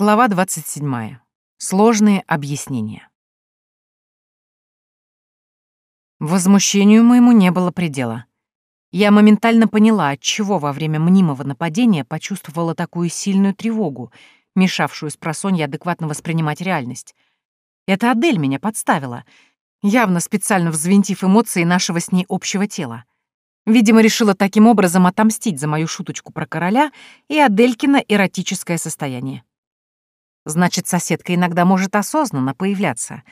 Глава 27. Сложные объяснения. Возмущению моему не было предела. Я моментально поняла, отчего во время мнимого нападения почувствовала такую сильную тревогу, мешавшую с адекватно воспринимать реальность. Это Адель меня подставила, явно специально взвинтив эмоции нашего с ней общего тела. Видимо, решила таким образом отомстить за мою шуточку про короля и Аделькино эротическое состояние. Значит, соседка иногда может осознанно появляться.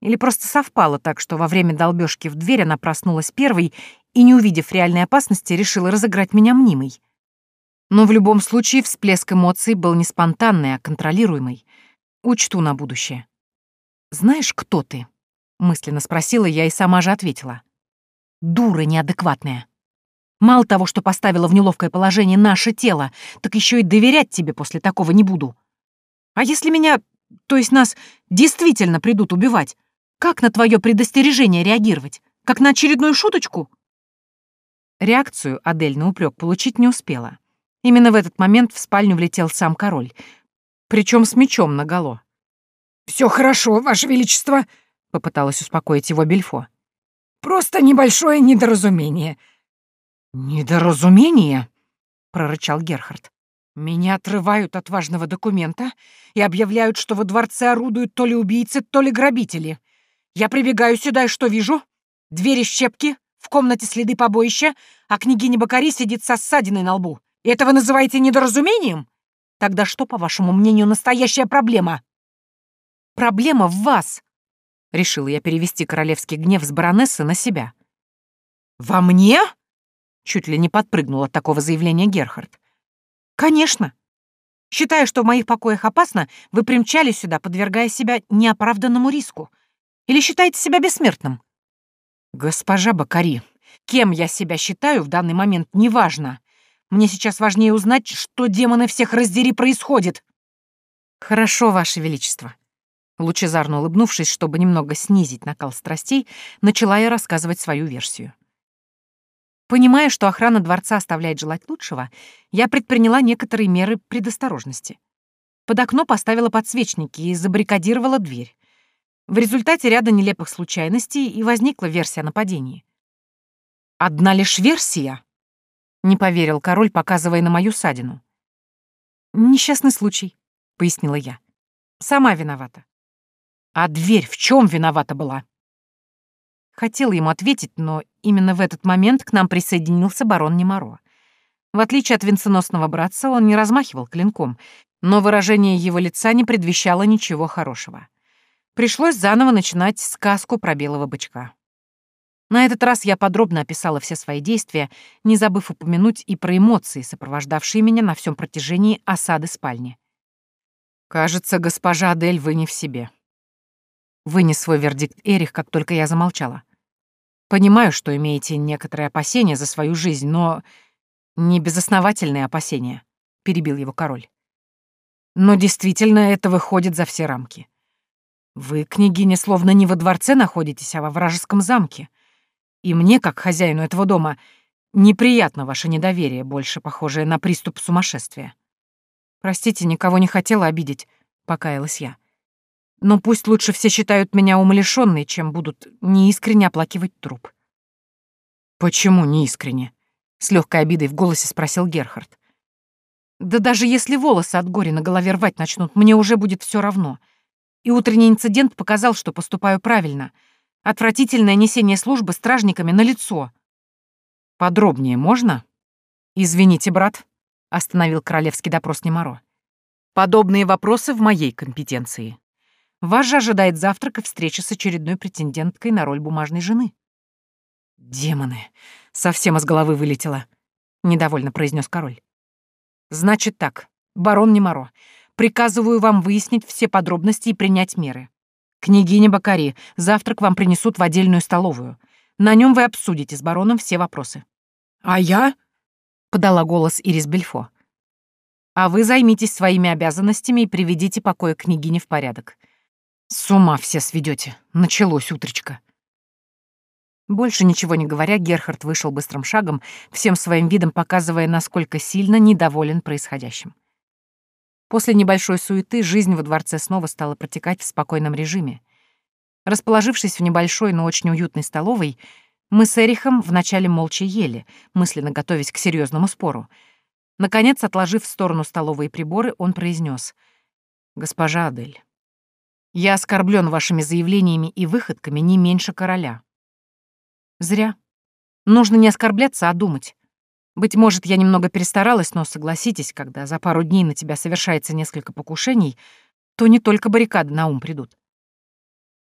Или просто совпало так, что во время долбёжки в дверь она проснулась первой и, не увидев реальной опасности, решила разыграть меня мнимой. Но в любом случае всплеск эмоций был не спонтанный, а контролируемый. Учту на будущее. «Знаешь, кто ты?» — мысленно спросила я и сама же ответила. «Дура неадекватная. Мало того, что поставила в неловкое положение наше тело, так еще и доверять тебе после такого не буду. А если меня, то есть нас, действительно придут убивать, как на твое предостережение реагировать? Как на очередную шуточку?» Реакцию Адель на упрек получить не успела. Именно в этот момент в спальню влетел сам король, причем с мечом наголо. Все хорошо, Ваше Величество», — попыталась успокоить его Бельфо. «Просто небольшое недоразумение». «Недоразумение?» — прорычал Герхард. Меня отрывают от важного документа и объявляют, что во дворце орудуют то ли убийцы, то ли грабители. Я прибегаю сюда и что вижу? Двери щепки, в комнате следы побоища, а княгиня Бакари сидит со ссадиной на лбу. Это вы называете недоразумением? Тогда что, по вашему мнению, настоящая проблема? Проблема в вас. Решила я перевести королевский гнев с баронессы на себя. «Во мне?» Чуть ли не подпрыгнул от такого заявления Герхард. «Конечно. Считая, что в моих покоях опасно, вы примчались сюда, подвергая себя неоправданному риску. Или считаете себя бессмертным?» «Госпожа Бакари, кем я себя считаю в данный момент, неважно. Мне сейчас важнее узнать, что демоны всех раздери происходит». «Хорошо, Ваше Величество». Лучезарно улыбнувшись, чтобы немного снизить накал страстей, начала я рассказывать свою версию. Понимая, что охрана дворца оставляет желать лучшего, я предприняла некоторые меры предосторожности. Под окно поставила подсвечники и забаррикадировала дверь. В результате ряда нелепых случайностей и возникла версия о нападении. «Одна лишь версия?» — не поверил король, показывая на мою садину. «Несчастный случай», — пояснила я. «Сама виновата». «А дверь в чем виновата была?» Хотела ему ответить, но именно в этот момент к нам присоединился барон Немаро. В отличие от венценосного братца, он не размахивал клинком, но выражение его лица не предвещало ничего хорошего. Пришлось заново начинать сказку про белого бычка. На этот раз я подробно описала все свои действия, не забыв упомянуть и про эмоции, сопровождавшие меня на всем протяжении осады спальни. «Кажется, госпожа Адель, вы не в себе», Вынес свой вердикт Эрих, как только я замолчала. Понимаю, что имеете некоторые опасения за свою жизнь, но... Не безосновательные опасения, — перебил его король. Но действительно это выходит за все рамки. Вы, княгиня, словно не во дворце находитесь, а во вражеском замке. И мне, как хозяину этого дома, неприятно ваше недоверие, больше похожее на приступ сумасшествия. Простите, никого не хотела обидеть, — покаялась я. Но пусть лучше все считают меня умалишённой, чем будут неискренне оплакивать труп. «Почему неискренне?» — с легкой обидой в голосе спросил Герхард. «Да даже если волосы от горя на голове рвать начнут, мне уже будет все равно. И утренний инцидент показал, что поступаю правильно. Отвратительное несение службы стражниками на лицо. «Подробнее можно?» «Извините, брат», — остановил королевский допрос Немаро. «Подобные вопросы в моей компетенции». Вас же ожидает завтрак и встреча с очередной претенденткой на роль бумажной жены. Демоны, совсем из головы вылетело, недовольно произнес король. Значит так, барон Немаро, приказываю вам выяснить все подробности и принять меры. Княгиня Бакари, завтрак вам принесут в отдельную столовую. На нем вы обсудите с бароном все вопросы. А я? подала голос Ирис Бельфо. А вы займитесь своими обязанностями и приведите покоя княгини в порядок. С ума все сведете. Началось утречко. Больше ничего не говоря, Герхард вышел быстрым шагом, всем своим видом показывая, насколько сильно недоволен происходящим. После небольшой суеты жизнь во дворце снова стала протекать в спокойном режиме. Расположившись в небольшой, но очень уютной столовой, мы с Эрихом вначале молча ели, мысленно готовясь к серьезному спору. Наконец, отложив в сторону столовые приборы, он произнес: «Госпожа Адель, я оскорблен вашими заявлениями и выходками не меньше короля». «Зря. Нужно не оскорбляться, а думать. Быть может, я немного перестаралась, но согласитесь, когда за пару дней на тебя совершается несколько покушений, то не только баррикады на ум придут.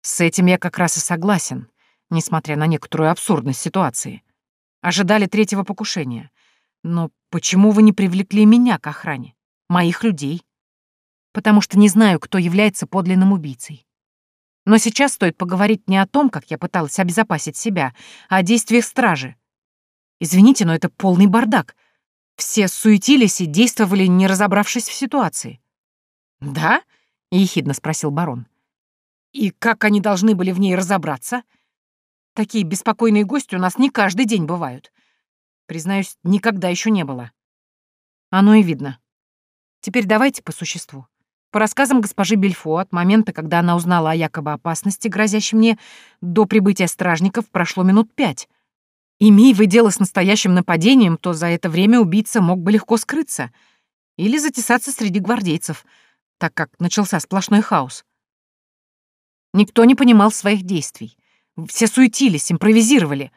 С этим я как раз и согласен, несмотря на некоторую абсурдность ситуации. Ожидали третьего покушения. Но почему вы не привлекли меня к охране? Моих людей? Потому что не знаю, кто является подлинным убийцей. Но сейчас стоит поговорить не о том, как я пыталась обезопасить себя, а о действиях стражи. Извините, но это полный бардак. Все суетились и действовали, не разобравшись в ситуации. «Да?» — ехидно спросил барон. «И как они должны были в ней разобраться? Такие беспокойные гости у нас не каждый день бывают. Признаюсь, никогда еще не было. Оно и видно. Теперь давайте по существу. По рассказам госпожи Бельфо, от момента, когда она узнала о якобы опасности, грозящей мне, до прибытия стражников прошло минут пять — Имей вы дело с настоящим нападением, то за это время убийца мог бы легко скрыться или затесаться среди гвардейцев, так как начался сплошной хаос. Никто не понимал своих действий. Все суетились, импровизировали.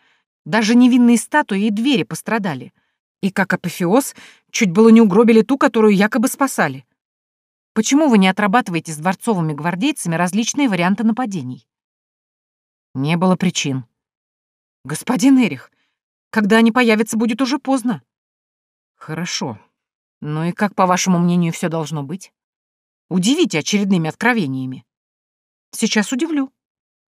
Даже невинные статуи и двери пострадали. И как апофеоз, чуть было не угробили ту, которую якобы спасали. Почему вы не отрабатываете с дворцовыми гвардейцами различные варианты нападений? Не было причин. Господин Эрих, когда они появятся, будет уже поздно. Хорошо. Ну и как, по вашему мнению, все должно быть? Удивите очередными откровениями. Сейчас удивлю.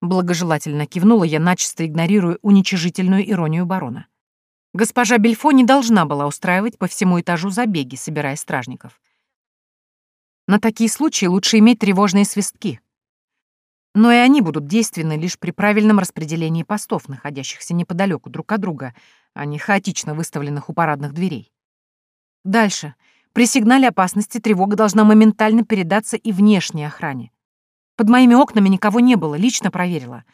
Благожелательно кивнула я, начисто игнорируя уничижительную иронию барона. Госпожа Бельфо не должна была устраивать по всему этажу забеги, собирая стражников. На такие случаи лучше иметь тревожные свистки но и они будут действенны лишь при правильном распределении постов, находящихся неподалеку друг от друга, а не хаотично выставленных у парадных дверей. Дальше. При сигнале опасности тревога должна моментально передаться и внешней охране. Под моими окнами никого не было, лично проверила.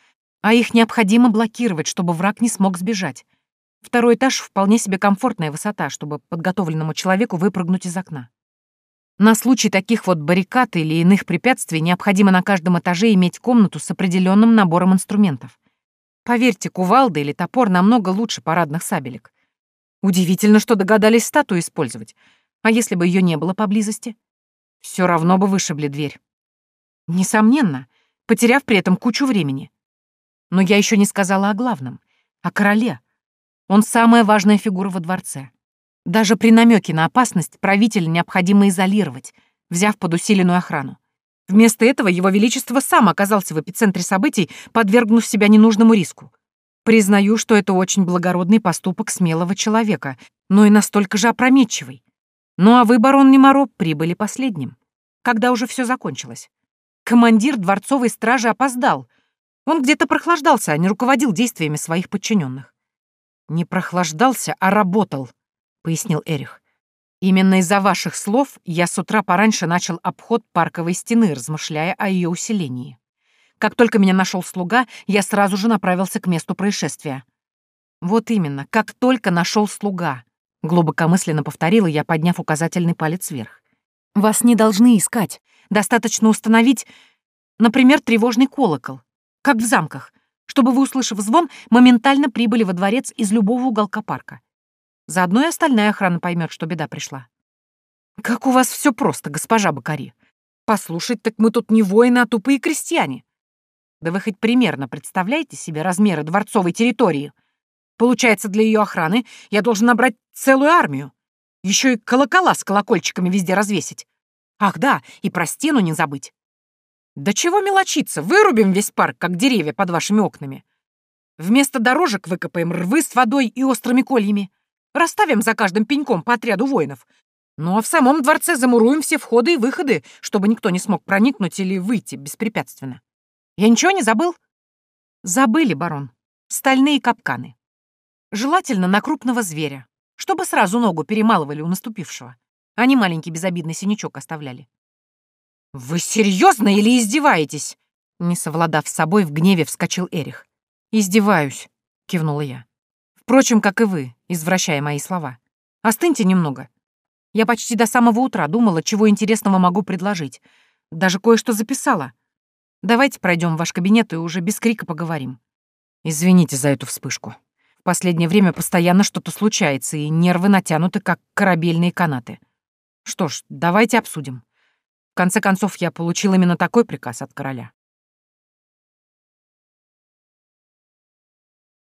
А их необходимо блокировать, чтобы враг не смог сбежать. Второй этаж — вполне себе комфортная высота, чтобы подготовленному человеку выпрыгнуть из окна. На случай таких вот баррикад или иных препятствий необходимо на каждом этаже иметь комнату с определенным набором инструментов. Поверьте, кувалда или топор намного лучше парадных сабелек. Удивительно, что догадались статую использовать. А если бы ее не было поблизости? Все равно бы вышибли дверь. Несомненно, потеряв при этом кучу времени. Но я еще не сказала о главном, о короле. Он самая важная фигура во дворце. Даже при намеке на опасность правителя необходимо изолировать, взяв под усиленную охрану. Вместо этого его величество сам оказался в эпицентре событий, подвергнув себя ненужному риску. Признаю, что это очень благородный поступок смелого человека, но и настолько же опрометчивый. Ну а вы, барон Немаро, прибыли последним. Когда уже все закончилось. Командир дворцовой стражи опоздал. Он где-то прохлаждался, а не руководил действиями своих подчиненных. Не прохлаждался, а работал, — пояснил Эрих. «Именно из-за ваших слов я с утра пораньше начал обход парковой стены, размышляя о ее усилении. Как только меня нашел слуга, я сразу же направился к месту происшествия». «Вот именно, как только нашел слуга», — глубокомысленно повторила я, подняв указательный палец вверх. «Вас не должны искать. Достаточно установить, например, тревожный колокол, как в замках, чтобы вы, услышав звон, моментально прибыли во дворец из любого уголка парка. Заодно и остальная охрана поймет, что беда пришла. Как у вас все просто, госпожа Бакари. Послушать, так мы тут не воины, а тупые крестьяне. Да вы хоть примерно представляете себе размеры дворцовой территории? Получается, для ее охраны я должен набрать целую армию. Еще и колокола с колокольчиками везде развесить. Ах да, и про стену не забыть. Да чего мелочиться, вырубим весь парк, как деревья под вашими окнами. Вместо дорожек выкопаем рвы с водой и острыми кольями. Расставим за каждым пеньком по отряду воинов. Ну а в самом дворце замуруем все входы и выходы, чтобы никто не смог проникнуть или выйти беспрепятственно. Я ничего не забыл? Забыли, барон. Стальные капканы. Желательно на крупного зверя, чтобы сразу ногу перемалывали у наступившего. Они маленький безобидный синячок оставляли. «Вы серьезно или издеваетесь?» Не совладав с собой, в гневе вскочил Эрих. «Издеваюсь», — кивнула я. «Впрочем, как и вы, извращая мои слова. Остыньте немного. Я почти до самого утра думала, чего интересного могу предложить. Даже кое-что записала. Давайте пройдем в ваш кабинет и уже без крика поговорим. Извините за эту вспышку. В последнее время постоянно что-то случается, и нервы натянуты, как корабельные канаты. Что ж, давайте обсудим. В конце концов, я получил именно такой приказ от короля.